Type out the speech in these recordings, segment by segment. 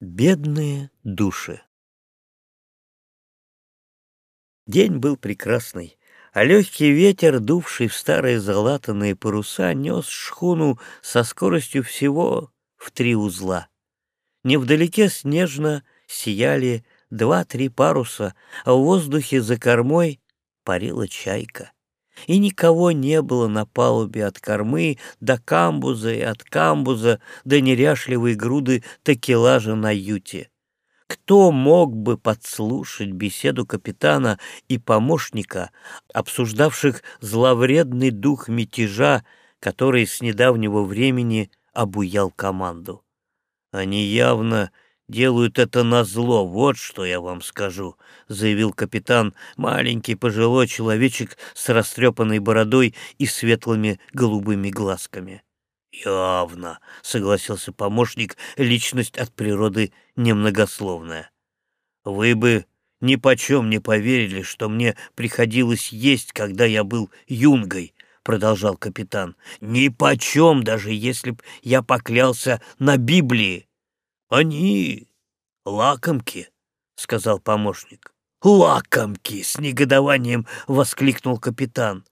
Бедные души. День был прекрасный, а легкий ветер, дувший в старые залатанные паруса, нес шхуну со скоростью всего в три узла. Невдалеке снежно сияли два-три паруса, а в воздухе за кормой парила чайка и никого не было на палубе от кормы до камбуза и от камбуза до неряшливой груды такелажа на юте. Кто мог бы подслушать беседу капитана и помощника, обсуждавших зловредный дух мятежа, который с недавнего времени обуял команду? Они явно делают это на зло, вот что я вам скажу», — заявил капитан, маленький пожилой человечек с растрепанной бородой и светлыми голубыми глазками. «Явно», — согласился помощник, личность от природы немногословная. «Вы бы ни почем не поверили, что мне приходилось есть, когда я был юнгой», — продолжал капитан. «Ни почем, даже если б я поклялся на Библии. Они лакомки, сказал помощник. Лакомки! с негодованием воскликнул капитан.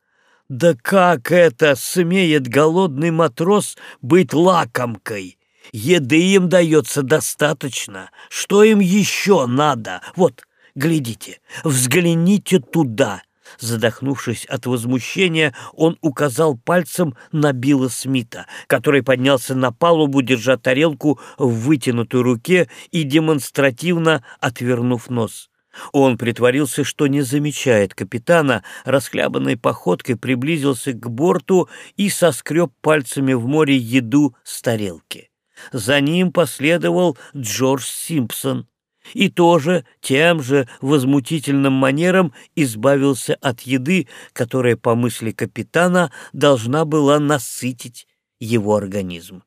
Да как это смеет голодный матрос быть лакомкой? Еды им дается достаточно. Что им еще надо? Вот, глядите, взгляните туда. Задохнувшись от возмущения, он указал пальцем на Билла Смита, который поднялся на палубу, держа тарелку в вытянутой руке и демонстративно отвернув нос. Он притворился, что не замечает капитана, расхлябанной походкой приблизился к борту и соскреб пальцами в море еду с тарелки. За ним последовал Джордж Симпсон и тоже тем же возмутительным манером избавился от еды, которая, по мысли капитана, должна была насытить его организм.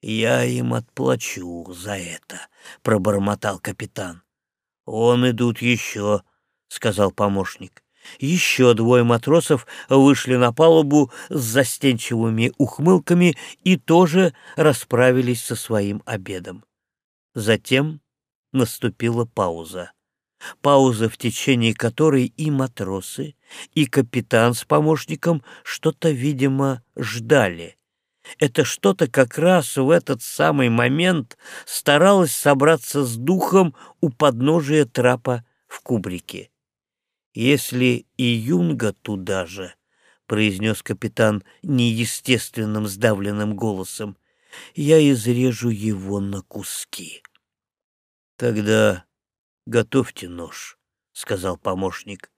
«Я им отплачу за это», — пробормотал капитан. «Он идут еще», — сказал помощник. Еще двое матросов вышли на палубу с застенчивыми ухмылками и тоже расправились со своим обедом. Затем наступила пауза. Пауза, в течение которой и матросы, и капитан с помощником что-то, видимо, ждали. Это что-то как раз в этот самый момент старалось собраться с духом у подножия трапа в кубрике. «Если и Юнга туда же», — произнес капитан неестественным сдавленным голосом, — «я изрежу его на куски». «Тогда готовьте нож», — сказал помощник.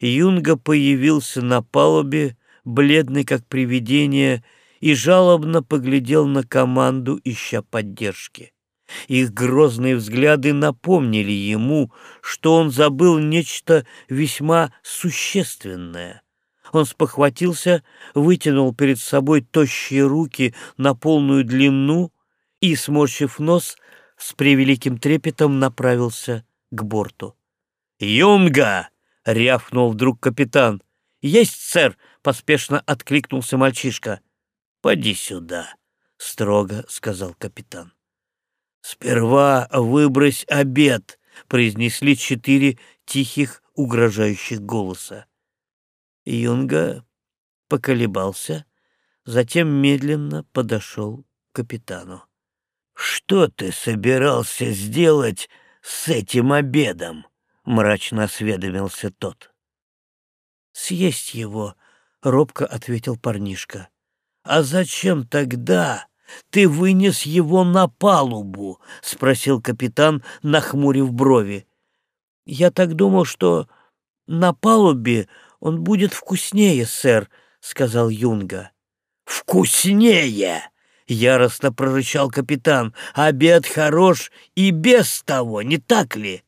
Юнга появился на палубе, бледный как привидение, и жалобно поглядел на команду, ища поддержки. Их грозные взгляды напомнили ему, что он забыл нечто весьма существенное. Он спохватился, вытянул перед собой тощие руки на полную длину и, сморщив нос, с превеликим трепетом направился к борту. «Юнга!» — рявкнул вдруг капитан. «Есть, сэр!» — поспешно откликнулся мальчишка. «Поди сюда!» — строго сказал капитан. «Сперва выбрось обед!» — произнесли четыре тихих, угрожающих голоса. Юнга поколебался, затем медленно подошел к капитану. «Что ты собирался сделать с этим обедом?» — мрачно осведомился тот. «Съесть его», — робко ответил парнишка. «А зачем тогда ты вынес его на палубу?» — спросил капитан, нахмурив брови. «Я так думал, что на палубе он будет вкуснее, сэр», — сказал Юнга. «Вкуснее!» — яростно прорычал капитан. «Обед хорош и без того, не так ли?»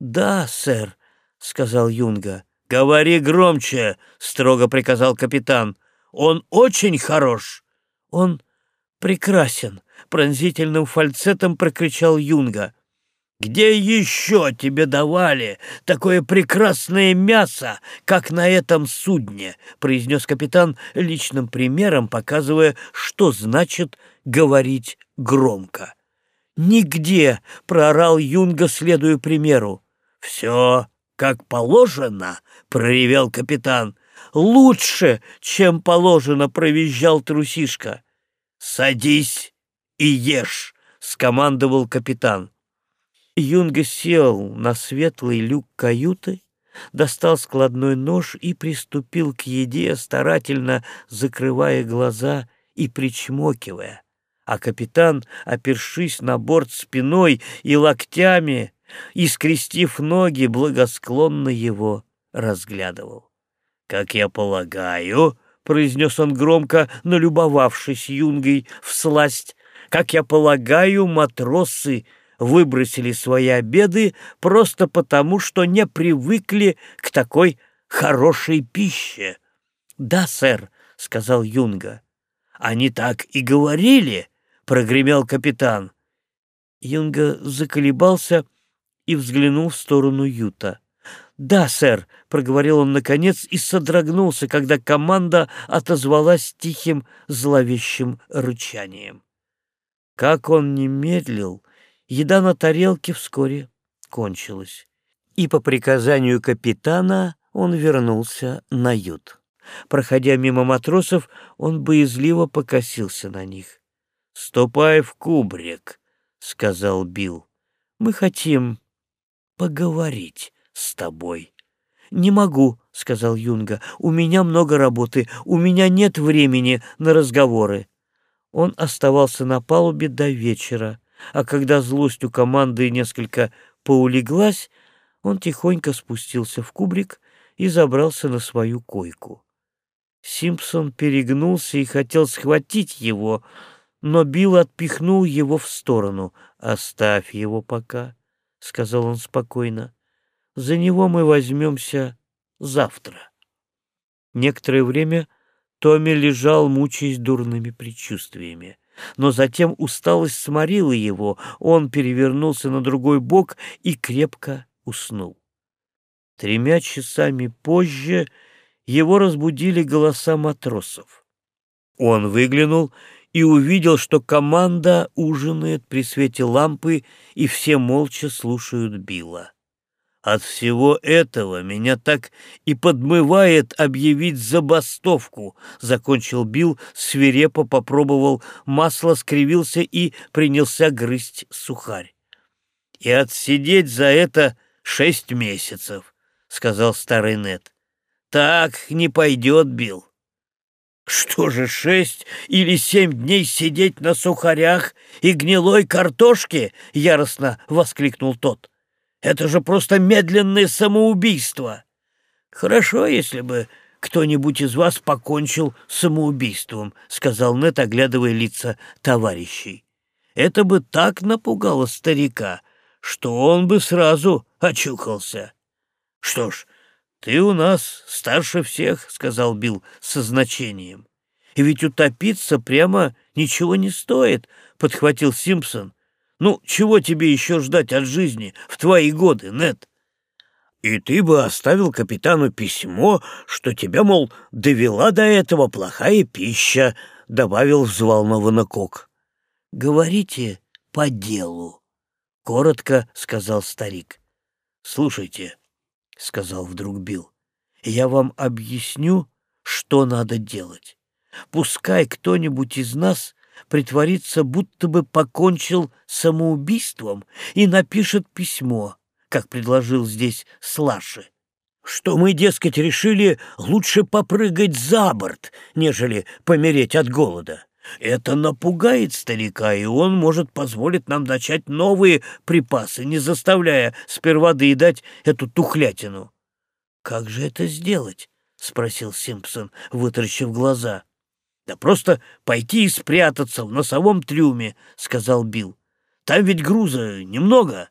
«Да, сэр», — сказал Юнга. «Говори громче», — строго приказал капитан. «Он очень хорош». «Он прекрасен», — пронзительным фальцетом прокричал Юнга. Где еще тебе давали такое прекрасное мясо, как на этом судне?» — произнес капитан личным примером, показывая, что значит говорить громко. «Нигде!» — проорал Юнга, следуя примеру. «Все как положено!» — проревел капитан. «Лучше, чем положено!» — провизжал трусишка. «Садись и ешь!» — скомандовал капитан. Юнга сел на светлый люк каюты, достал складной нож и приступил к еде, старательно закрывая глаза и причмокивая. А капитан, опершись на борт спиной и локтями, и, скрестив ноги, благосклонно его разглядывал. «Как я полагаю», — произнес он громко, налюбовавшись юнгой в сласть, «как я полагаю, матросы выбросили свои обеды просто потому, что не привыкли к такой хорошей пище». «Да, сэр», — сказал Юнга. «Они так и говорили», — прогремел капитан. Юнга заколебался и взглянул в сторону Юта. «Да, сэр», — проговорил он наконец и содрогнулся, когда команда отозвалась тихим зловещим рычанием. Как он не медлил, еда на тарелке вскоре кончилась, и по приказанию капитана он вернулся на ют. Проходя мимо матросов, он боязливо покосился на них. «Ступай в кубрик», — сказал Билл. «Мы хотим поговорить с тобой». «Не могу», — сказал Юнга. «У меня много работы, у меня нет времени на разговоры». Он оставался на палубе до вечера, а когда злость у команды несколько поулеглась, он тихонько спустился в кубрик и забрался на свою койку. Симпсон перегнулся и хотел схватить его, но Билл отпихнул его в сторону. «Оставь его пока», — сказал он спокойно. «За него мы возьмемся завтра». Некоторое время Томми лежал, мучаясь дурными предчувствиями. Но затем усталость сморила его, он перевернулся на другой бок и крепко уснул. Тремя часами позже его разбудили голоса матросов. Он выглянул и увидел, что команда ужинает при свете лампы, и все молча слушают Билла. От всего этого меня так и подмывает объявить забастовку, — закончил Билл, свирепо попробовал масло, скривился и принялся грызть сухарь. — И отсидеть за это шесть месяцев, — сказал старый Нед. — Так не пойдет, Билл. Что же, шесть или семь дней сидеть на сухарях и гнилой картошке? — яростно воскликнул тот. — Это же просто медленное самоубийство. Хорошо, если бы кто-нибудь из вас покончил самоубийством, — сказал Нет, оглядывая лица товарищей. Это бы так напугало старика, что он бы сразу очухался. Что ж, «Ты у нас старше всех», — сказал Билл со значением. «И ведь утопиться прямо ничего не стоит», — подхватил Симпсон. «Ну, чего тебе еще ждать от жизни в твои годы, Нет? «И ты бы оставил капитану письмо, что тебя, мол, довела до этого плохая пища», — добавил взволнованно Кок. «Говорите по делу», — коротко сказал старик. «Слушайте, — сказал вдруг Билл. «Я вам объясню, что надо делать. Пускай кто-нибудь из нас притворится, будто бы покончил самоубийством и напишет письмо, как предложил здесь Слаши, что мы, дескать, решили лучше попрыгать за борт, нежели помереть от голода. Это напугает старика, и он может позволить нам начать новые припасы, не заставляя сперва доедать эту тухлятину. — Как же это сделать? — спросил Симпсон, вытаращив глаза. — Да просто пойти и спрятаться в носовом трюме, — сказал Билл. — Там ведь груза немного.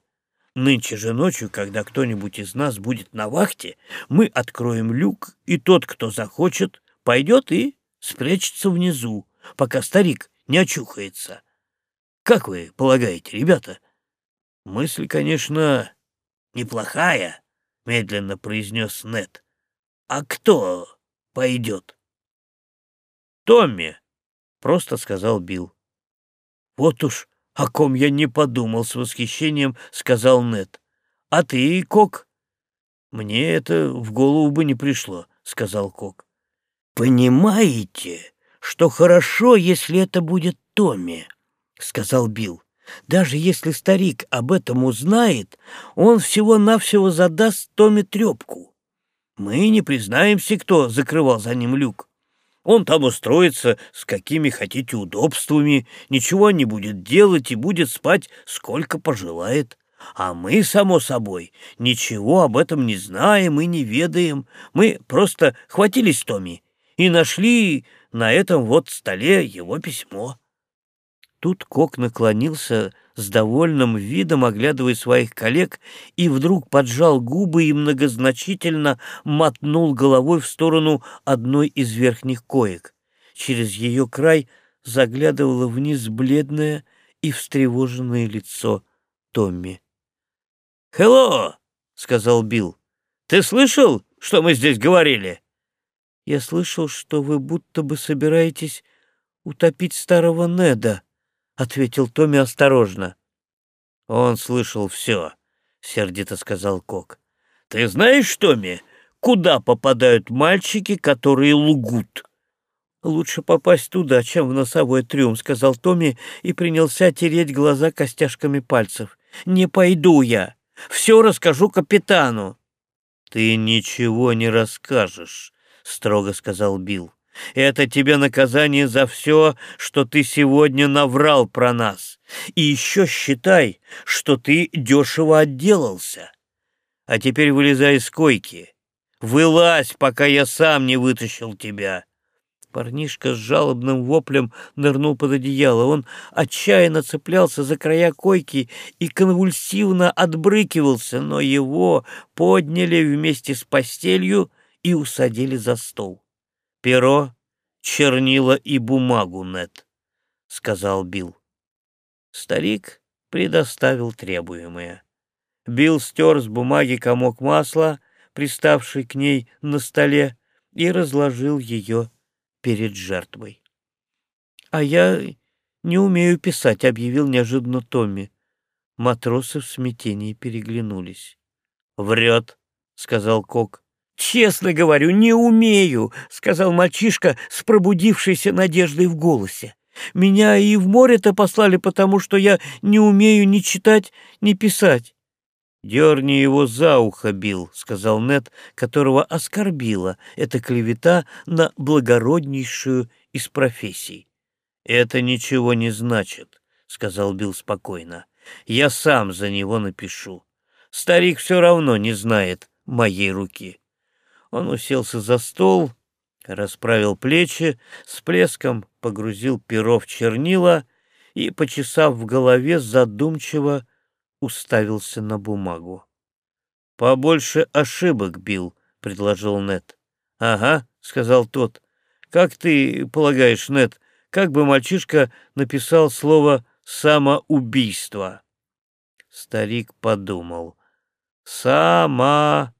Нынче же ночью, когда кто-нибудь из нас будет на вахте, мы откроем люк, и тот, кто захочет, пойдет и спрячется внизу пока старик не очухается. Как вы полагаете, ребята? Мысль, конечно, неплохая, медленно произнес Нет. А кто пойдет? Томми, просто сказал Билл. Вот уж «О ком я не подумал с восхищением», — сказал Нед. «А ты, Кок?» «Мне это в голову бы не пришло», — сказал Кок. «Понимаете, что хорошо, если это будет Томми», — сказал Билл. «Даже если старик об этом узнает, он всего-навсего задаст Томми трепку. Мы не признаемся, кто закрывал за ним люк. Он там устроится с какими хотите удобствами, ничего не будет делать и будет спать сколько пожелает. А мы, само собой, ничего об этом не знаем и не ведаем. Мы просто хватились Томми и нашли на этом вот столе его письмо. Тут Кок наклонился с довольным видом, оглядывая своих коллег, и вдруг поджал губы и многозначительно мотнул головой в сторону одной из верхних коек. Через ее край заглядывало вниз бледное и встревоженное лицо Томми. «Хелло!» — сказал Билл. «Ты слышал, что мы здесь говорили?» «Я слышал, что вы будто бы собираетесь утопить старого Неда», — ответил Томми осторожно. «Он слышал все», — сердито сказал Кок. «Ты знаешь, Томми, куда попадают мальчики, которые лгут?» «Лучше попасть туда, чем в носовой трюм», — сказал Томми и принялся тереть глаза костяшками пальцев. «Не пойду я. Все расскажу капитану». «Ты ничего не расскажешь», — строго сказал Билл. Это тебе наказание за все, что ты сегодня наврал про нас. И еще считай, что ты дешево отделался. А теперь вылезай из койки. Вылазь, пока я сам не вытащил тебя. Парнишка с жалобным воплем нырнул под одеяло. Он отчаянно цеплялся за края койки и конвульсивно отбрыкивался, но его подняли вместе с постелью и усадили за стол перо, чернила и бумагу, Нет, — сказал Билл. Старик предоставил требуемое. Билл стер с бумаги комок масла, приставший к ней на столе, и разложил ее перед жертвой. — А я не умею писать, — объявил неожиданно Томми. Матросы в смятении переглянулись. — Врет, — сказал Кок. «Честно говорю, не умею», — сказал мальчишка с пробудившейся надеждой в голосе. «Меня и в море-то послали, потому что я не умею ни читать, ни писать». «Дерни его за ухо, Билл», — сказал Нед, которого оскорбила эта клевета на благороднейшую из профессий. «Это ничего не значит», — сказал Билл спокойно. «Я сам за него напишу. Старик все равно не знает моей руки». Он уселся за стол, расправил плечи, с плеском погрузил перо в чернила и, почесав в голове, задумчиво уставился на бумагу. «Побольше ошибок, бил, предложил Нет. «Ага», — сказал тот. «Как ты полагаешь, Нет, как бы мальчишка написал слово «самоубийство»?» Старик подумал. «Сама...»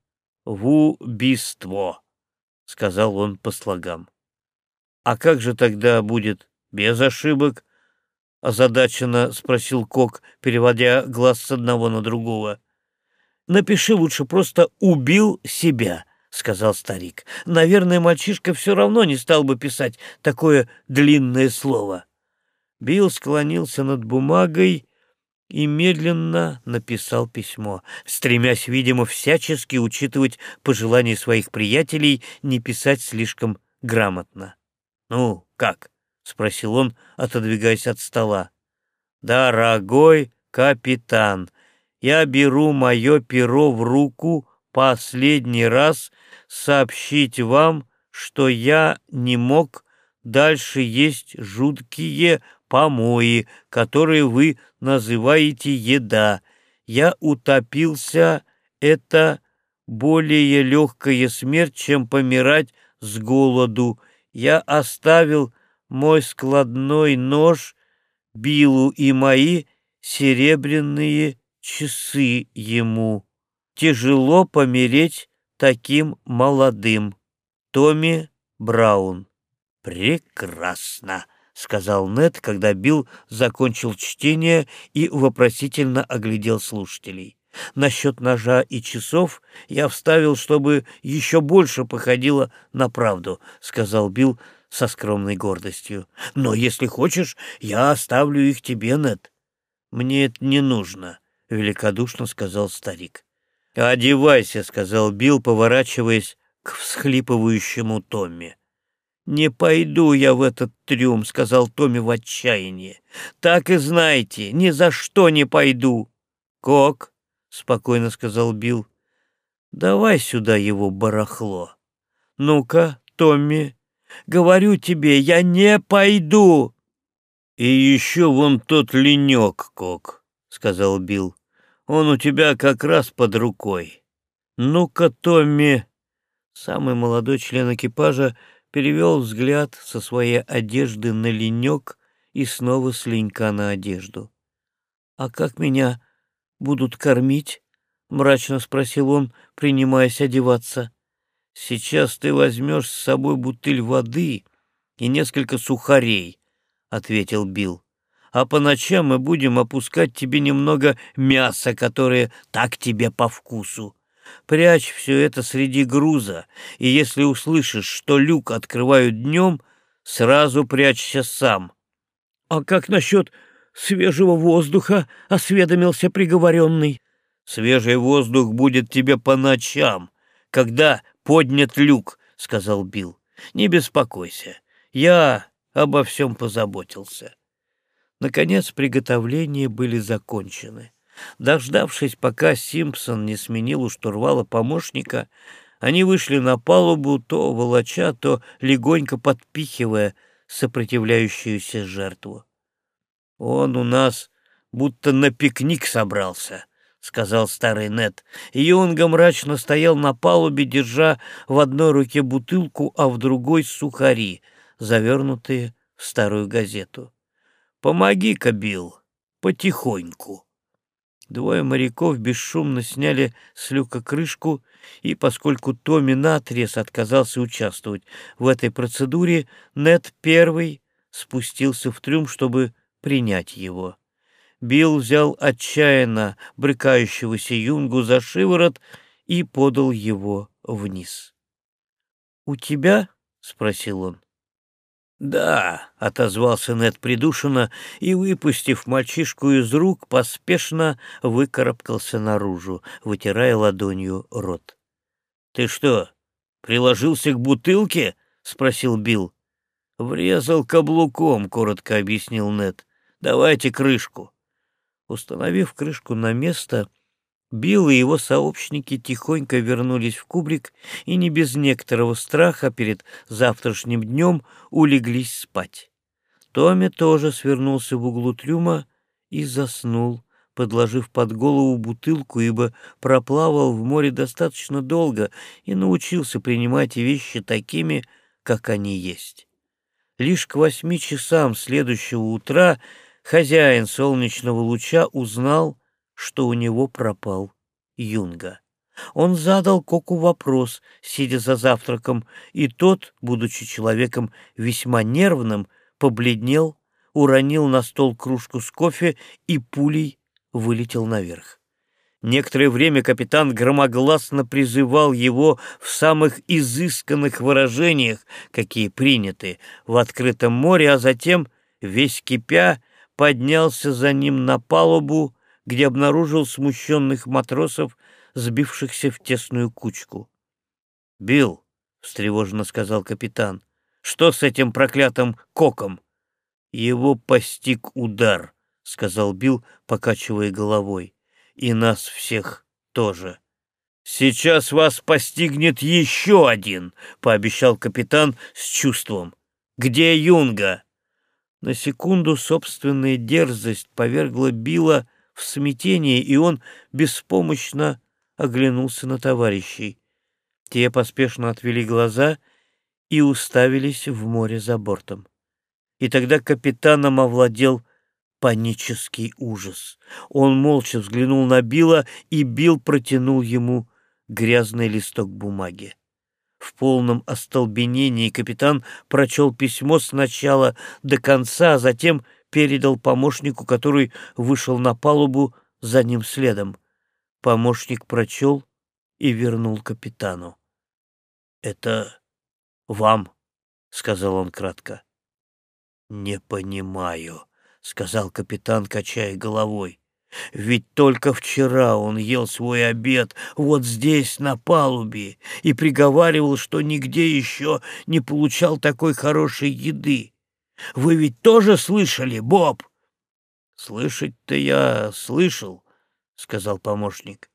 в убийство, — сказал он по слогам. — А как же тогда будет без ошибок? — озадаченно спросил Кок, переводя глаз с одного на другого. — Напиши лучше просто «убил себя», — сказал старик. — Наверное, мальчишка все равно не стал бы писать такое длинное слово. Билл склонился над бумагой и медленно написал письмо, стремясь, видимо, всячески учитывать пожелания своих приятелей не писать слишком грамотно. «Ну, как?» — спросил он, отодвигаясь от стола. «Дорогой капитан, я беру мое перо в руку последний раз сообщить вам, что я не мог дальше есть жуткие помои, которые вы называете еда. Я утопился, это более легкая смерть, чем помирать с голоду. Я оставил мой складной нож, Билу и мои серебряные часы ему. Тяжело помереть таким молодым. Томми Браун. Прекрасно сказал Нед, когда Билл закончил чтение и вопросительно оглядел слушателей. Насчет ножа и часов я вставил, чтобы еще больше походило на правду, сказал Билл со скромной гордостью. Но если хочешь, я оставлю их тебе, Нед. Мне это не нужно, великодушно сказал старик. Одевайся, сказал Билл, поворачиваясь к всхлипывающему Томми. «Не пойду я в этот трюм», — сказал Томми в отчаянии. «Так и знайте, ни за что не пойду». «Кок», — спокойно сказал Билл, — «давай сюда его барахло». «Ну-ка, Томми, говорю тебе, я не пойду». «И еще вон тот ленек, Кок», — сказал Билл. «Он у тебя как раз под рукой». «Ну-ка, Томми...» Самый молодой член экипажа перевел взгляд со своей одежды на ленек и снова с ленька на одежду. «А как меня будут кормить?» — мрачно спросил он, принимаясь одеваться. «Сейчас ты возьмешь с собой бутыль воды и несколько сухарей», — ответил Билл. «А по ночам мы будем опускать тебе немного мяса, которое так тебе по вкусу. Прячь все это среди груза, и если услышишь, что люк открывают днем, сразу прячься сам. — А как насчет свежего воздуха? — осведомился приговоренный. — Свежий воздух будет тебе по ночам, когда поднят люк, — сказал Билл. — Не беспокойся, я обо всем позаботился. Наконец приготовления были закончены. Дождавшись, пока Симпсон не сменил у штурвала помощника, они вышли на палубу, то волоча, то легонько подпихивая сопротивляющуюся жертву. «Он у нас будто на пикник собрался», — сказал старый Нет. Юнга мрачно стоял на палубе, держа в одной руке бутылку, а в другой — сухари, завернутые в старую газету. «Помоги-ка, Билл, потихоньку». Двое моряков бесшумно сняли с люка крышку, и поскольку Томми наотрез отказался участвовать в этой процедуре, Нед первый спустился в трюм, чтобы принять его. Билл взял отчаянно брыкающегося юнгу за шиворот и подал его вниз. — У тебя? — спросил он. «Да», — отозвался Нед придушенно и, выпустив мальчишку из рук, поспешно выкарабкался наружу, вытирая ладонью рот. «Ты что, приложился к бутылке?» — спросил Билл. «Врезал каблуком», — коротко объяснил Нед. «Давайте крышку». Установив крышку на место, Билл и его сообщники тихонько вернулись в кубрик и не без некоторого страха перед завтрашним днем улеглись спать. Томми тоже свернулся в углу трюма и заснул, подложив под голову бутылку, ибо проплавал в море достаточно долго и научился принимать вещи такими, как они есть. Лишь к восьми часам следующего утра хозяин солнечного луча узнал, что у него пропал Юнга. Он задал Коку вопрос, сидя за завтраком, и тот, будучи человеком весьма нервным, побледнел, уронил на стол кружку с кофе и пулей вылетел наверх. Некоторое время капитан громогласно призывал его в самых изысканных выражениях, какие приняты в открытом море, а затем, весь кипя, поднялся за ним на палубу где обнаружил смущенных матросов, сбившихся в тесную кучку. «Билл», — встревоженно сказал капитан, — «что с этим проклятым коком?» «Его постиг удар», — сказал Билл, покачивая головой, — «и нас всех тоже». «Сейчас вас постигнет еще один», — пообещал капитан с чувством. «Где Юнга?» На секунду собственная дерзость повергла Билла в смятении, и он беспомощно оглянулся на товарищей. Те поспешно отвели глаза и уставились в море за бортом. И тогда капитаном овладел панический ужас. Он молча взглянул на Билла, и Билл протянул ему грязный листок бумаги. В полном остолбенении капитан прочел письмо сначала до конца, а затем передал помощнику, который вышел на палубу за ним следом. Помощник прочел и вернул капитану. «Это вам», — сказал он кратко. «Не понимаю», — сказал капитан, качая головой. Ведь только вчера он ел свой обед вот здесь, на палубе, и приговаривал, что нигде еще не получал такой хорошей еды. Вы ведь тоже слышали, Боб? Слышать-то я слышал, сказал помощник.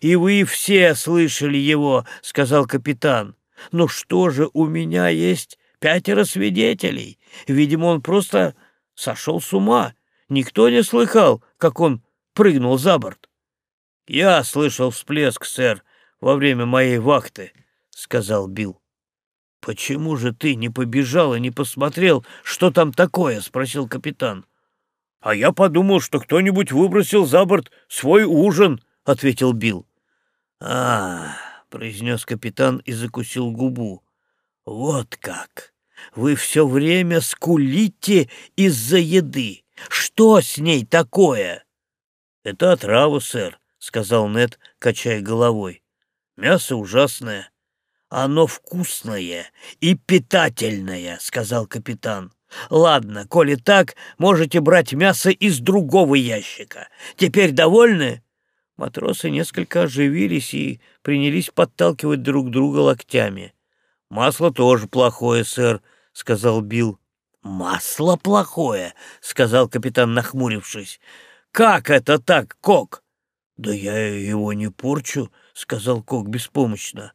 И вы все слышали его, сказал капитан. Ну что же, у меня есть пятеро свидетелей. Видимо, он просто сошел с ума. Никто не слыхал, как он прыгнул за борт. «Я слышал всплеск, сэр, во время моей вахты», — сказал Билл. «Почему же ты не побежал и не посмотрел, что там такое?» — спросил капитан. «А я подумал, что кто-нибудь выбросил за борт свой ужин», — ответил Билл. «А, — произнес капитан и закусил губу, — вот как! Вы все время скулите из-за еды. Что с ней такое?» «Это отрава, сэр», — сказал Нед, качая головой. «Мясо ужасное». «Оно вкусное и питательное», — сказал капитан. «Ладно, коли так, можете брать мясо из другого ящика. Теперь довольны?» Матросы несколько оживились и принялись подталкивать друг друга локтями. «Масло тоже плохое, сэр», — сказал Билл. «Масло плохое», — сказал капитан, нахмурившись. «Как это так, Кок?» «Да я его не порчу», — сказал Кок беспомощно.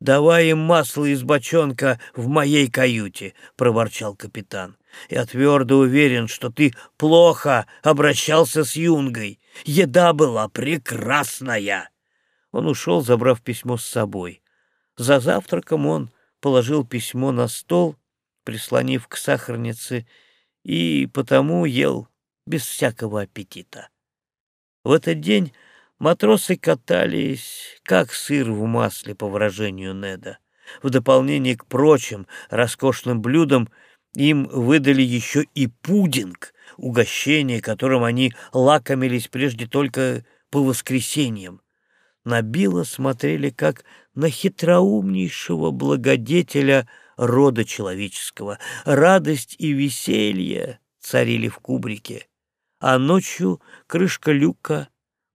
«Давай им масло из бочонка в моей каюте», — проворчал капитан. «Я твердо уверен, что ты плохо обращался с Юнгой. Еда была прекрасная». Он ушел, забрав письмо с собой. За завтраком он положил письмо на стол, прислонив к сахарнице, и потому ел без всякого аппетита. В этот день матросы катались, как сыр в масле, по выражению Неда. В дополнение к прочим роскошным блюдам им выдали еще и пудинг, угощение, которым они лакомились прежде только по воскресеньям. На Билла смотрели как на хитроумнейшего благодетеля рода человеческого. Радость и веселье царили в кубрике а ночью крышка люка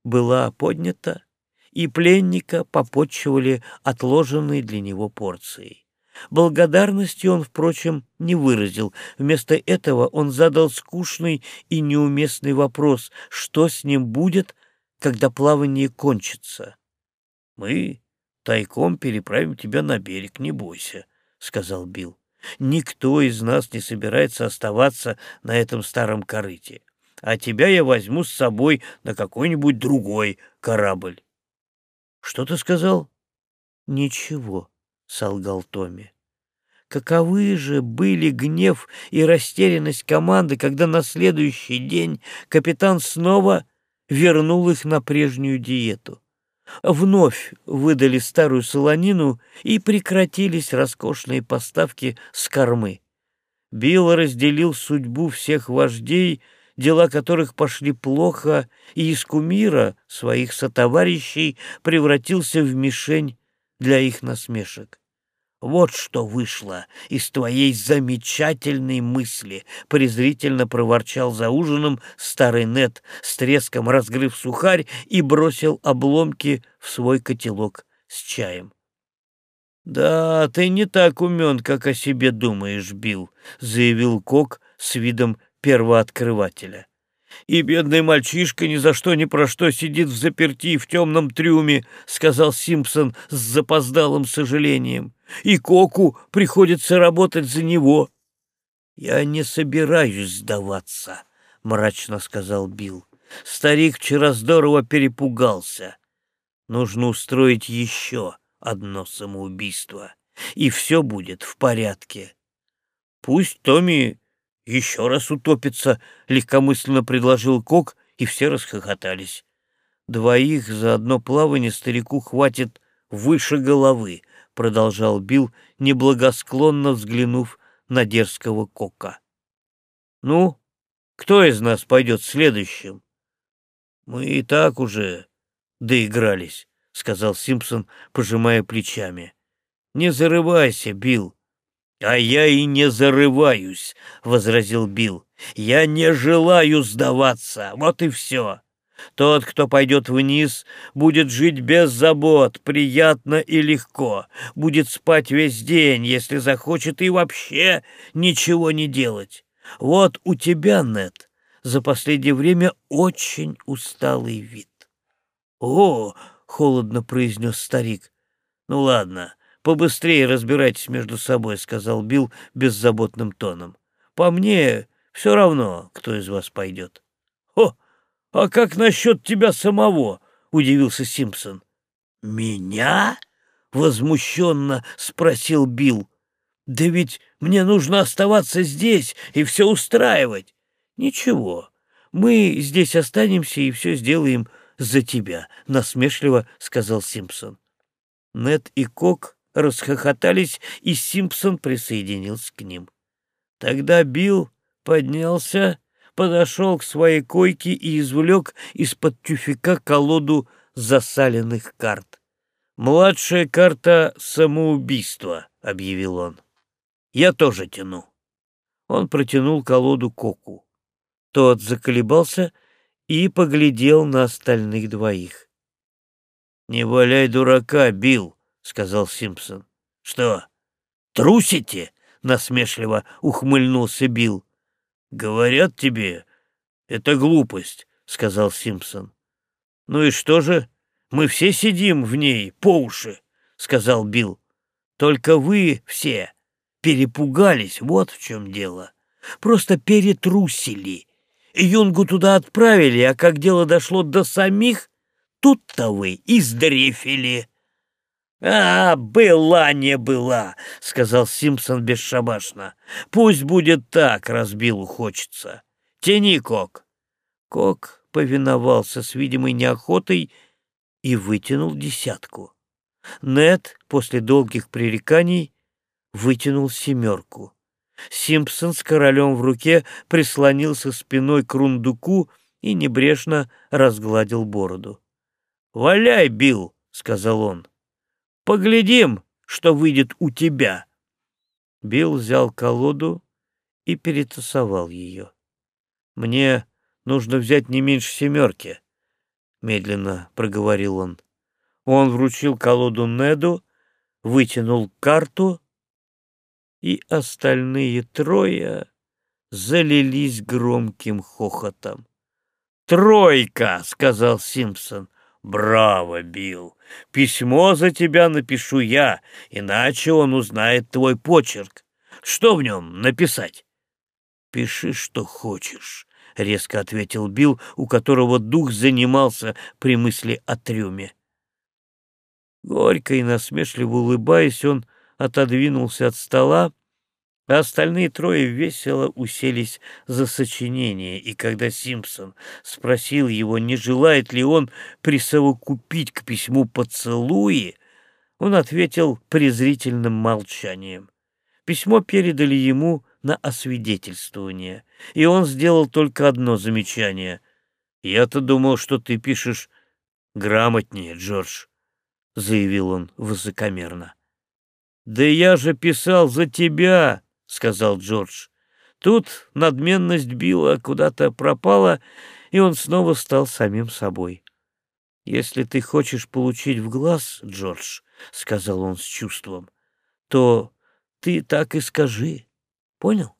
была поднята, и пленника попотчевали отложенной для него порцией. Благодарности он, впрочем, не выразил. Вместо этого он задал скучный и неуместный вопрос, что с ним будет, когда плавание кончится. — Мы тайком переправим тебя на берег, не бойся, — сказал Билл. — Никто из нас не собирается оставаться на этом старом корыте а тебя я возьму с собой на какой-нибудь другой корабль. — Что ты сказал? — Ничего, — солгал Томми. Каковы же были гнев и растерянность команды, когда на следующий день капитан снова вернул их на прежнюю диету. Вновь выдали старую солонину и прекратились роскошные поставки с кормы. Билл разделил судьбу всех вождей, дела которых пошли плохо, и из кумира своих сотоварищей превратился в мишень для их насмешек. «Вот что вышло из твоей замечательной мысли!» — презрительно проворчал за ужином старый Нет, с треском разгрыв сухарь и бросил обломки в свой котелок с чаем. «Да, ты не так умен, как о себе думаешь, Билл», — заявил Кок с видом первооткрывателя. «И бедный мальчишка ни за что ни про что сидит в заперти в темном трюме», — сказал Симпсон с запоздалым сожалением. «И Коку приходится работать за него». «Я не собираюсь сдаваться», — мрачно сказал Билл. «Старик вчера здорово перепугался. Нужно устроить еще одно самоубийство, и все будет в порядке. Пусть Томми «Еще раз утопится», — легкомысленно предложил Кок, и все расхохотались. «Двоих за одно плавание старику хватит выше головы», —— продолжал Билл, неблагосклонно взглянув на дерзкого кока. «Ну, кто из нас пойдет следующим?» «Мы и так уже доигрались», — сказал Симпсон, пожимая плечами. «Не зарывайся, Билл». «А я и не зарываюсь», — возразил Билл. «Я не желаю сдаваться, вот и все. Тот, кто пойдет вниз, будет жить без забот, приятно и легко, будет спать весь день, если захочет, и вообще ничего не делать. Вот у тебя, Нет, за последнее время очень усталый вид. — О, — холодно произнес старик. — Ну ладно, побыстрее разбирайтесь между собой, — сказал Билл беззаботным тоном. — По мне все равно, кто из вас пойдет. — О, «А как насчет тебя самого?» — удивился Симпсон. «Меня?» — возмущенно спросил Билл. «Да ведь мне нужно оставаться здесь и все устраивать». «Ничего, мы здесь останемся и все сделаем за тебя», — насмешливо сказал Симпсон. Нед и Кок расхохотались, и Симпсон присоединился к ним. Тогда Билл поднялся подошел к своей койке и извлек из-под тюфяка колоду засаленных карт. «Младшая карта самоубийства», — объявил он. «Я тоже тяну». Он протянул колоду Коку. Тот заколебался и поглядел на остальных двоих. «Не валяй дурака, Билл», — сказал Симпсон. «Что, трусите?» — насмешливо ухмыльнулся Билл. «Говорят тебе, это глупость», — сказал Симпсон. «Ну и что же? Мы все сидим в ней по уши», — сказал Билл. «Только вы все перепугались, вот в чем дело. Просто перетрусили. Юнгу туда отправили, а как дело дошло до самих, тут-то вы издрефили». «А, была не была», — сказал Симпсон бесшабашно. «Пусть будет так, разбилу хочется. Тяни, Кок». Кок повиновался с видимой неохотой и вытянул десятку. Нед после долгих пререканий вытянул семерку. Симпсон с королем в руке прислонился спиной к рундуку и небрежно разгладил бороду. «Валяй, Билл!» — сказал он. Поглядим, что выйдет у тебя. Билл взял колоду и перетасовал ее. Мне нужно взять не меньше семерки, медленно проговорил он. Он вручил колоду Неду, вытянул карту, и остальные трое залились громким хохотом. «Тройка!» — сказал Симпсон. «Браво, Билл! Письмо за тебя напишу я, иначе он узнает твой почерк. Что в нем написать?» «Пиши, что хочешь», — резко ответил Билл, у которого дух занимался при мысли о трюме. Горько и насмешливо улыбаясь, он отодвинулся от стола, а остальные трое весело уселись за сочинение, и когда Симпсон спросил его, не желает ли он присовокупить к письму поцелуи, он ответил презрительным молчанием. Письмо передали ему на освидетельствование, и он сделал только одно замечание. «Я-то думал, что ты пишешь грамотнее, Джордж», — заявил он высокомерно. «Да я же писал за тебя!» Сказал Джордж. Тут надменность Билла куда-то пропала, и он снова стал самим собой. «Если ты хочешь получить в глаз, Джордж, — сказал он с чувством, — то ты так и скажи. Понял?»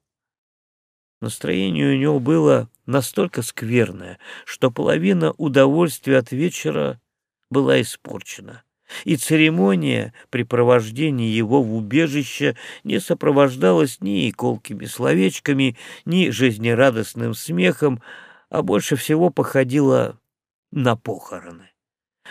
Настроение у него было настолько скверное, что половина удовольствия от вечера была испорчена и церемония припровождения его в убежище не сопровождалась ни колкими словечками, ни жизнерадостным смехом, а больше всего походила на похороны.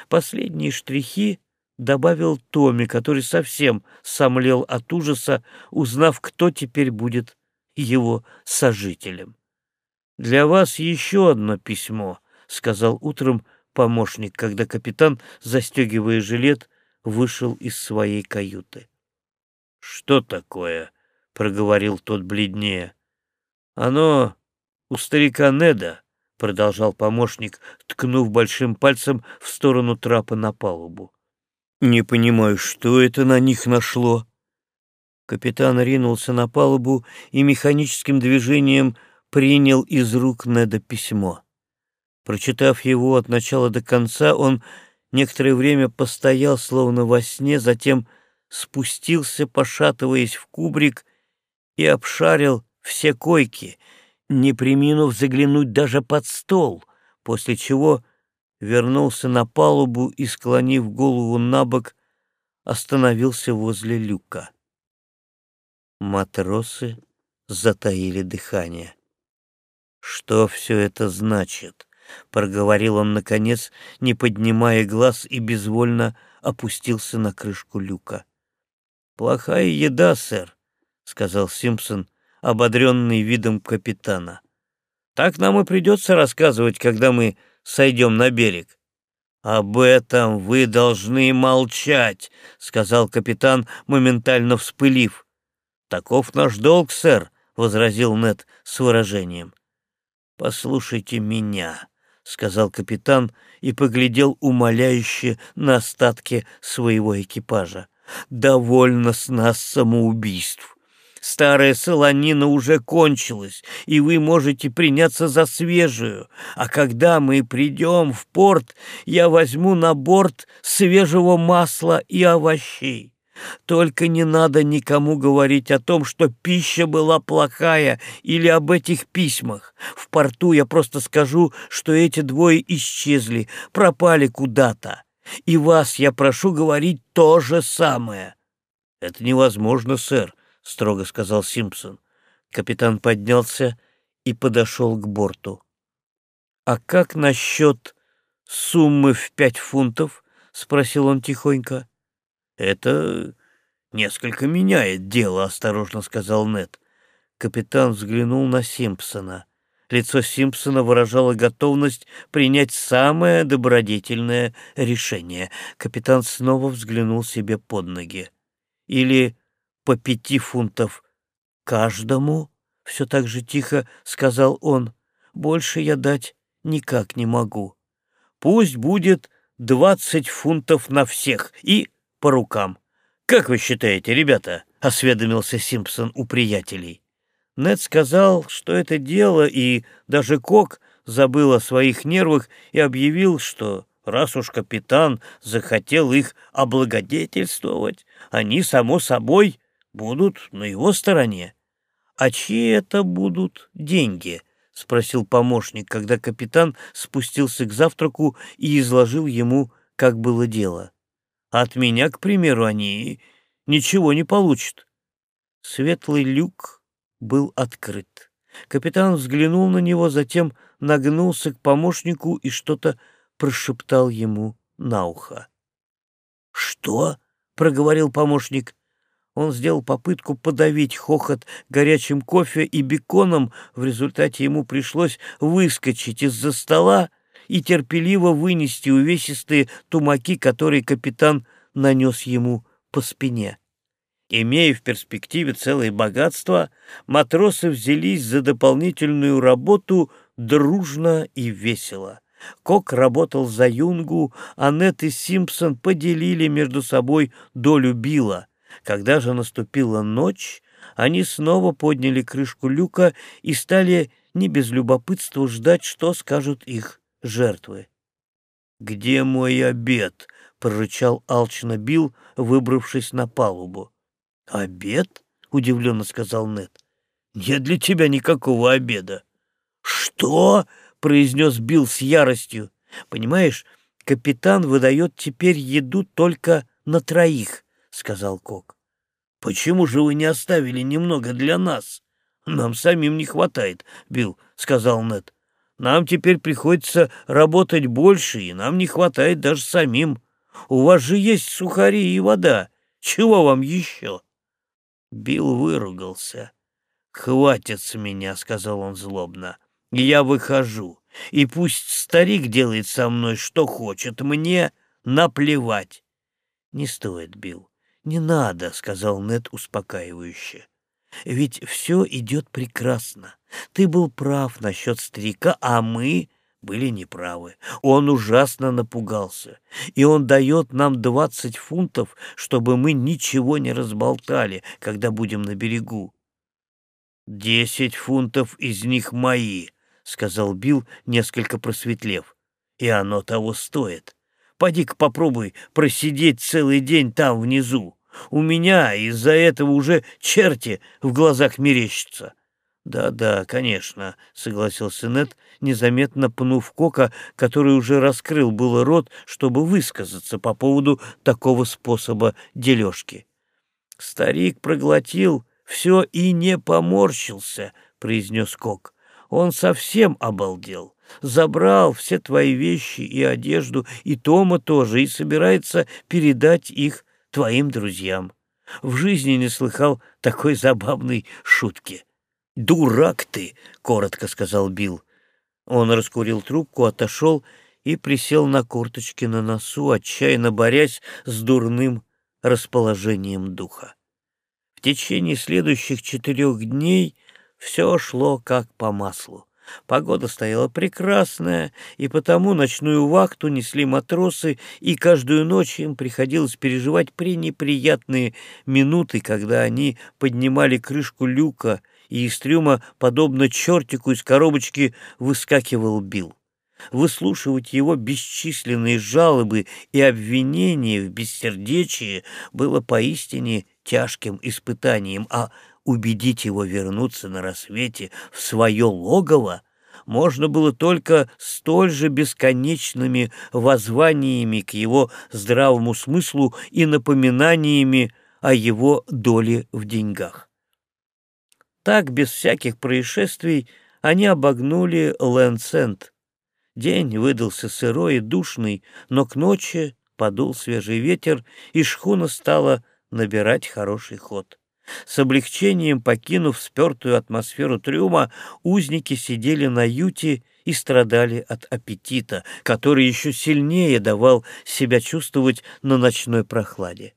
Последние штрихи добавил Томми, который совсем сомлел от ужаса, узнав, кто теперь будет его сожителем. «Для вас еще одно письмо», — сказал утром помощник, когда капитан, застегивая жилет, вышел из своей каюты. «Что такое?» — проговорил тот бледнее. «Оно у старика Неда», — продолжал помощник, ткнув большим пальцем в сторону трапа на палубу. «Не понимаю, что это на них нашло?» Капитан ринулся на палубу и механическим движением принял из рук Неда письмо. Прочитав его от начала до конца, он некоторое время постоял, словно во сне, затем спустился, пошатываясь в кубрик, и обшарил все койки, не приминув заглянуть даже под стол, после чего вернулся на палубу и, склонив голову на бок, остановился возле люка. Матросы затаили дыхание. Что все это значит? — проговорил он, наконец, не поднимая глаз и безвольно опустился на крышку люка. «Плохая еда, сэр», — сказал Симпсон, ободренный видом капитана. «Так нам и придется рассказывать, когда мы сойдем на берег». «Об этом вы должны молчать», — сказал капитан, моментально вспылив. «Таков наш долг, сэр», — возразил Нед с выражением. «Послушайте меня», — сказал капитан и поглядел умоляюще на остатки своего экипажа. «Довольно с нас самоубийств. Старая солонина уже кончилась, и вы можете приняться за свежую. А когда мы придем в порт, я возьму на борт свежего масла и овощей. Только не надо никому говорить о том, что пища была плохая или об этих письмах. В порту я просто скажу, что эти двое исчезли, пропали куда-то. И вас я прошу говорить то же самое. — Это невозможно, сэр, — строго сказал Симпсон. Капитан поднялся и подошел к борту. — А как насчет суммы в пять фунтов? — спросил он тихонько. «Это несколько меняет дело», — осторожно сказал Нед. Капитан взглянул на Симпсона. Лицо Симпсона выражало готовность принять самое добродетельное решение. Капитан снова взглянул себе под ноги. «Или по пяти фунтов каждому?» — все так же тихо сказал он. «Больше я дать никак не могу. Пусть будет двадцать фунтов на всех и по рукам. «Как вы считаете, ребята?» — осведомился Симпсон у приятелей. Нед сказал, что это дело, и даже Кок забыл о своих нервах и объявил, что раз уж капитан захотел их облагодетельствовать, они, само собой, будут на его стороне. «А чьи это будут деньги?» — спросил помощник, когда капитан спустился к завтраку и изложил ему, как было дело. От меня, к примеру, они ничего не получат. Светлый люк был открыт. Капитан взглянул на него, затем нагнулся к помощнику и что-то прошептал ему на ухо. «Что?» — проговорил помощник. Он сделал попытку подавить хохот горячим кофе и беконом, в результате ему пришлось выскочить из-за стола, и терпеливо вынести увесистые тумаки, которые капитан нанес ему по спине. Имея в перспективе целое богатство, матросы взялись за дополнительную работу дружно и весело. Кок работал за Юнгу, а Нет и Симпсон поделили между собой долю Билла. Когда же наступила ночь, они снова подняли крышку люка и стали не без любопытства ждать, что скажут их жертвы. «Где мой обед?» — прорычал алчно Билл, выбравшись на палубу. «Обед?» — удивленно сказал Нед. «Нет для тебя никакого обеда». «Что?» — произнес Билл с яростью. «Понимаешь, капитан выдает теперь еду только на троих», — сказал Кок. «Почему же вы не оставили немного для нас?» «Нам самим не хватает», — Билл сказал Нед. Нам теперь приходится работать больше, и нам не хватает даже самим. У вас же есть сухари и вода. Чего вам еще?» Билл выругался. «Хватит с меня», — сказал он злобно. «Я выхожу, и пусть старик делает со мной что хочет, мне наплевать». Не стоит, Билл. Не надо, сказал Нед успокаивающе. Ведь все идет прекрасно. Ты был прав насчет старика, а мы были неправы. Он ужасно напугался, и он дает нам двадцать фунтов, чтобы мы ничего не разболтали, когда будем на берегу. «Десять фунтов из них мои», — сказал Билл, несколько просветлев. «И оно того стоит. Поди-ка попробуй просидеть целый день там внизу. У меня из-за этого уже черти в глазах мерещатся». «Да-да, конечно», — согласился Нед, незаметно пнув Кока, который уже раскрыл было рот, чтобы высказаться по поводу такого способа дележки. Старик проглотил все и не поморщился, — произнес Кок. Он совсем обалдел. Забрал все твои вещи и одежду, и Тома тоже, и собирается передать их твоим друзьям. В жизни не слыхал такой забавной шутки. «Дурак ты!» — коротко сказал Билл. Он раскурил трубку, отошел и присел на корточки на носу, отчаянно борясь с дурным расположением духа. В течение следующих четырех дней все шло как по маслу. Погода стояла прекрасная, и потому ночную вахту несли матросы, и каждую ночь им приходилось переживать пренеприятные минуты, когда они поднимали крышку люка, и из трюма, подобно чертику из коробочки, выскакивал Билл. Выслушивать его бесчисленные жалобы и обвинения в бессердечии было поистине тяжким испытанием, а убедить его вернуться на рассвете в свое логово можно было только столь же бесконечными воззваниями к его здравому смыслу и напоминаниями о его доле в деньгах. Так, без всяких происшествий, они обогнули Лэнсенд, День выдался сырой и душный, но к ночи подул свежий ветер, и шхуна стала набирать хороший ход. С облегчением покинув спертую атмосферу трюма, узники сидели на юте и страдали от аппетита, который еще сильнее давал себя чувствовать на ночной прохладе.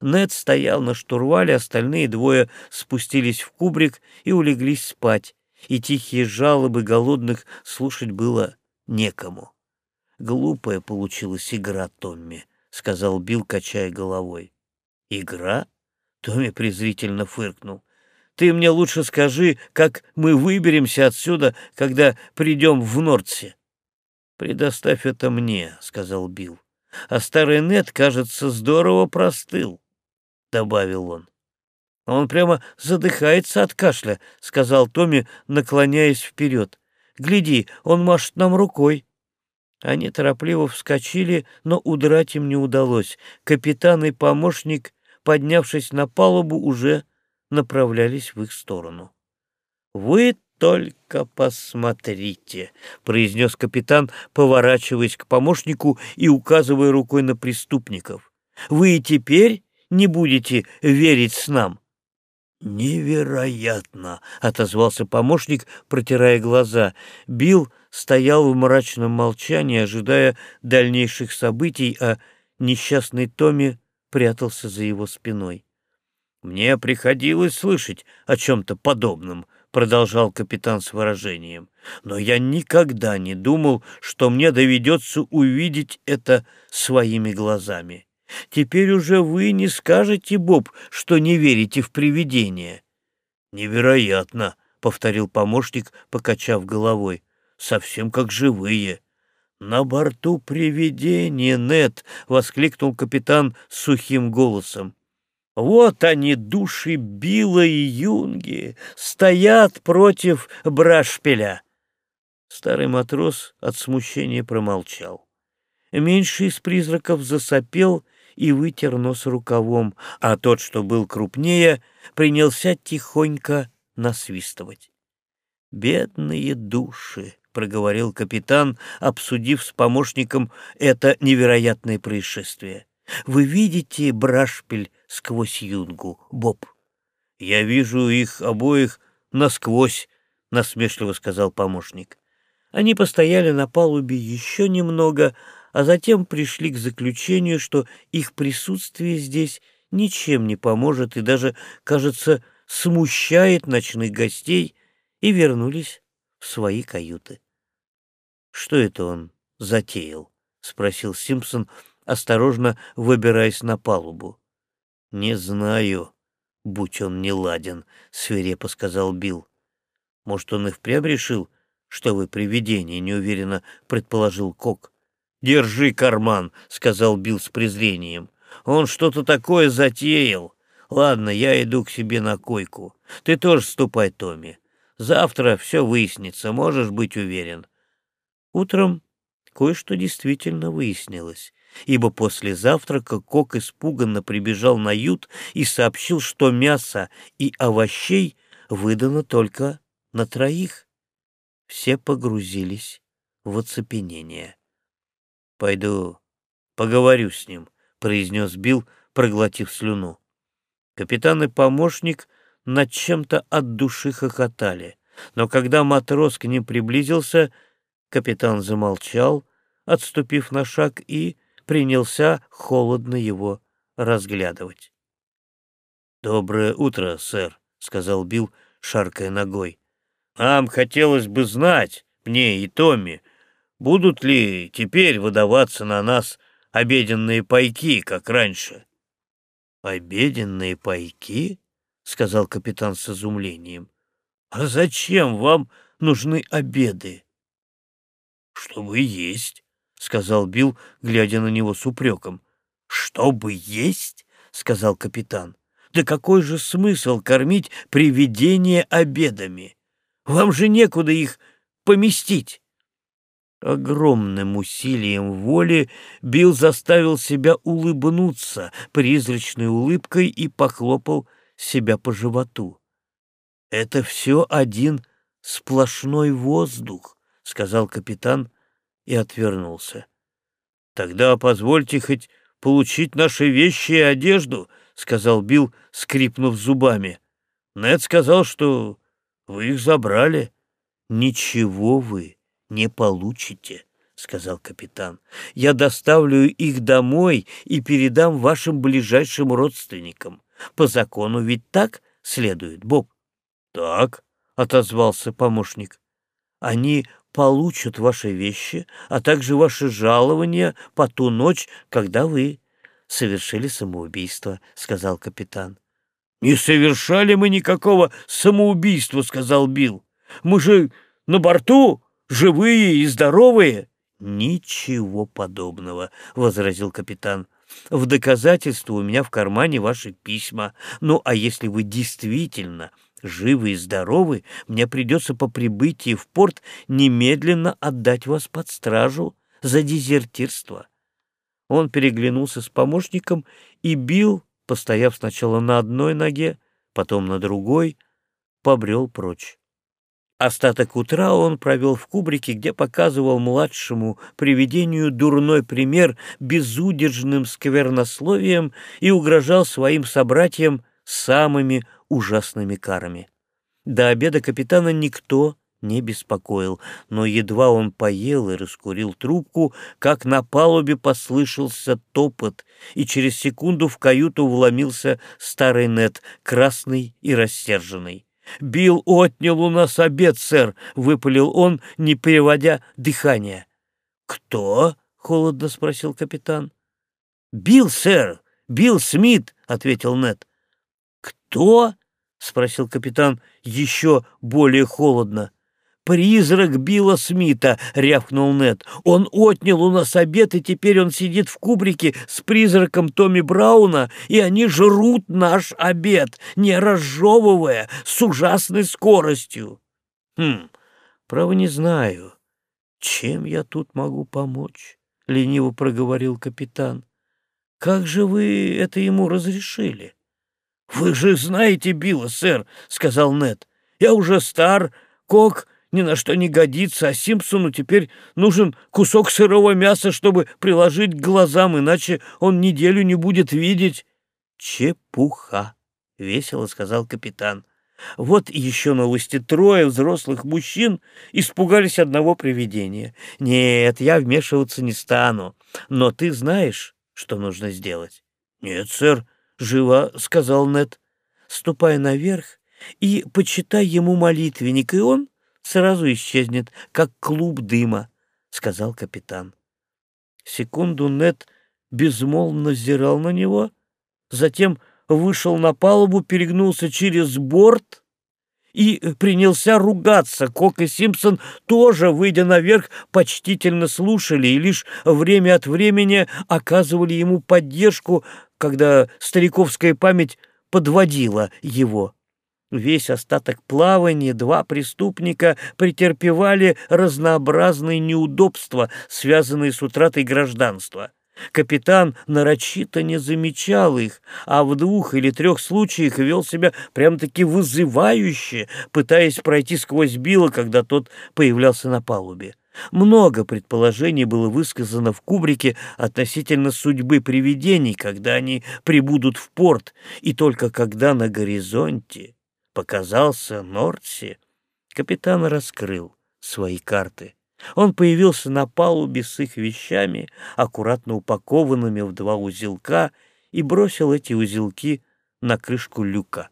Нед стоял на штурвале, остальные двое спустились в кубрик и улеглись спать, и тихие жалобы голодных слушать было некому. Глупая получилась игра, Томми, — сказал Билл, качая головой. Игра? Томми презрительно фыркнул. Ты мне лучше скажи, как мы выберемся отсюда, когда придем в Нордсе. Предоставь это мне, — сказал Билл. А старый Нед, кажется, здорово простыл, — добавил он. Он прямо задыхается от кашля, — сказал Томми, наклоняясь вперед. Гляди, он машет нам рукой. Они торопливо вскочили, но удрать им не удалось. Капитан и помощник, поднявшись на палубу, уже направлялись в их сторону. «Вы только посмотрите», — произнес капитан, поворачиваясь к помощнику и указывая рукой на преступников. «Вы и теперь не будете верить с нам?» «Невероятно!» — отозвался помощник, протирая глаза. Билл стоял в мрачном молчании, ожидая дальнейших событий, а несчастный Томми прятался за его спиной. «Мне приходилось слышать о чем-то подобном», — продолжал капитан с выражением. «Но я никогда не думал, что мне доведется увидеть это своими глазами. Теперь уже вы не скажете, Боб, что не верите в привидения. Невероятно, повторил помощник, покачав головой. Совсем как живые. На борту привидения, Нет, воскликнул капитан сухим голосом. Вот они, души Билла и Юнги, стоят против Брашпеля. Старый матрос от смущения промолчал. Меньший из призраков засопел и вытер нос рукавом, а тот, что был крупнее, принялся тихонько насвистывать. «Бедные души!» — проговорил капитан, обсудив с помощником это невероятное происшествие. «Вы видите брашпиль сквозь юнгу, Боб?» «Я вижу их обоих насквозь», — насмешливо сказал помощник. Они постояли на палубе еще немного, а затем пришли к заключению, что их присутствие здесь ничем не поможет и даже, кажется, смущает ночных гостей, и вернулись в свои каюты. «Что это он затеял?» — спросил Симпсон, осторожно выбираясь на палубу. «Не знаю, будь он не ладен», — свирепо сказал Билл. «Может, он и впрямь решил, что вы привидение?» — неуверенно предположил Кок. «Держи карман», — сказал Билл с презрением. «Он что-то такое затеял. Ладно, я иду к себе на койку. Ты тоже ступай, Томми. Завтра все выяснится, можешь быть уверен». Утром кое-что действительно выяснилось, ибо после завтрака Кок испуганно прибежал на ют и сообщил, что мясо и овощей выдано только на троих. Все погрузились в оцепенение. «Пойду поговорю с ним», — произнес Билл, проглотив слюну. Капитан и помощник над чем-то от души хохотали, но когда матрос к ним приблизился, капитан замолчал, отступив на шаг, и принялся холодно его разглядывать. «Доброе утро, сэр», — сказал Билл, шаркая ногой. «Нам хотелось бы знать, мне и Томми, будут ли теперь выдаваться на нас обеденные пайки, как раньше?» «Обеденные пайки?» — сказал капитан с изумлением. «А зачем вам нужны обеды?» «Чтобы есть», — сказал Билл, глядя на него с упреком. «Чтобы есть?» — сказал капитан. «Да какой же смысл кормить привидения обедами? Вам же некуда их поместить». Огромным усилием воли Билл заставил себя улыбнуться призрачной улыбкой и похлопал себя по животу. «Это все один сплошной воздух», — сказал капитан и отвернулся. «Тогда позвольте хоть получить наши вещи и одежду», — сказал Билл, скрипнув зубами. «Нед сказал, что вы их забрали». «Ничего вы не получите», — сказал капитан. «Я доставлю их домой и передам вашим ближайшим родственникам. По закону ведь так следует, Боб?» «Так», — отозвался помощник. «Они получат ваши вещи, а также ваши жалования по ту ночь, когда вы совершили самоубийство», — сказал капитан. «Не совершали мы никакого самоубийства», — сказал Билл. «Мы же на борту живые и здоровые». «Ничего подобного», — возразил капитан. «В доказательство у меня в кармане ваши письма. Ну, а если вы действительно живы и здоровы, мне придется по прибытии в порт немедленно отдать вас под стражу за дезертирство». Он переглянулся с помощником и бил, постояв сначала на одной ноге, потом на другой, побрел прочь. Остаток утра он провел в кубрике, где показывал младшему привидению дурной пример безудержным сквернословием и угрожал своим собратьям самыми ужасными карами. До обеда капитана никто не беспокоил, но едва он поел и раскурил трубку, как на палубе послышался топот, и через секунду в каюту вломился старый Нет, красный и рассерженный. «Билл отнял у нас обед, сэр», — выпалил он, не переводя дыхания. «Кто?» — холодно спросил капитан. «Билл, сэр, Билл Смит», — ответил Нед. «Кто?» — спросил капитан еще более холодно. «Призрак Билла Смита!» — рявкнул Нед. «Он отнял у нас обед, и теперь он сидит в кубрике с призраком Томми Брауна, и они жрут наш обед, не разжевывая, с ужасной скоростью». «Хм, право не знаю. Чем я тут могу помочь?» — лениво проговорил капитан. «Как же вы это ему разрешили?» «Вы же знаете Билла, сэр», — сказал Нед. «Я уже стар, Кок ни на что не годится, а Симпсону теперь нужен кусок сырого мяса, чтобы приложить к глазам, иначе он неделю не будет видеть. Чепуха, — весело сказал капитан. Вот еще новости. Трое взрослых мужчин испугались одного привидения. Нет, я вмешиваться не стану. Но ты знаешь, что нужно сделать? Нет, сэр, живо сказал Нед. Ступай наверх и почитай ему молитвенник, и он сразу исчезнет, как клуб дыма, сказал капитан. Секунду Нед безмолвно взирал на него, затем вышел на палубу, перегнулся через борт и принялся ругаться. Кок и Симпсон тоже, выйдя наверх, почтительно слушали и лишь время от времени оказывали ему поддержку, когда стариковская память подводила его. Весь остаток плавания два преступника претерпевали разнообразные неудобства, связанные с утратой гражданства. Капитан нарочито не замечал их, а в двух или трех случаях вел себя прям-таки вызывающе, пытаясь пройти сквозь Билла, когда тот появлялся на палубе. Много предположений было высказано в кубрике относительно судьбы привидений, когда они прибудут в порт, и только когда на горизонте показался Нордси, капитан раскрыл свои карты. Он появился на палубе с их вещами, аккуратно упакованными в два узелка, и бросил эти узелки на крышку люка.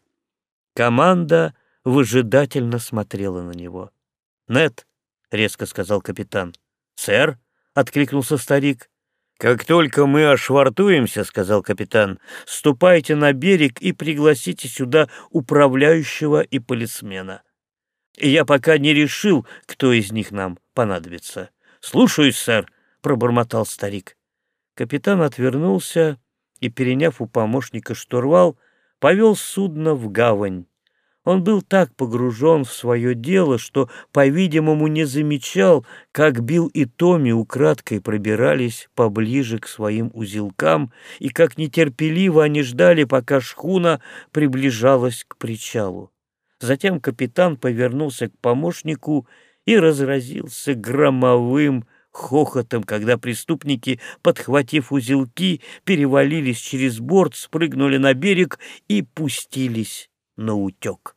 Команда выжидательно смотрела на него. «Нет», — резко сказал капитан. «Сэр», — откликнулся старик. «Как только мы ошвартуемся, — сказал капитан, — ступайте на берег и пригласите сюда управляющего и полисмена. Я пока не решил, кто из них нам понадобится. «Слушаюсь, сэр», — пробормотал старик. Капитан отвернулся и, переняв у помощника штурвал, повел судно в гавань. Он был так погружен в свое дело, что, по-видимому, не замечал, как Билл и Томми украдкой пробирались поближе к своим узелкам и как нетерпеливо они ждали, пока шхуна приближалась к причалу. Затем капитан повернулся к помощнику и разразился громовым хохотом, когда преступники, подхватив узелки, перевалились через борт, спрыгнули на берег и пустились на утек.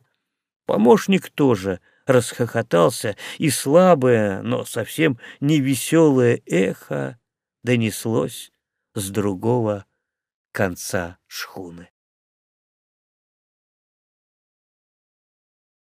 Помощник тоже расхохотался, и слабое, но совсем не веселое эхо донеслось с другого конца шхуны.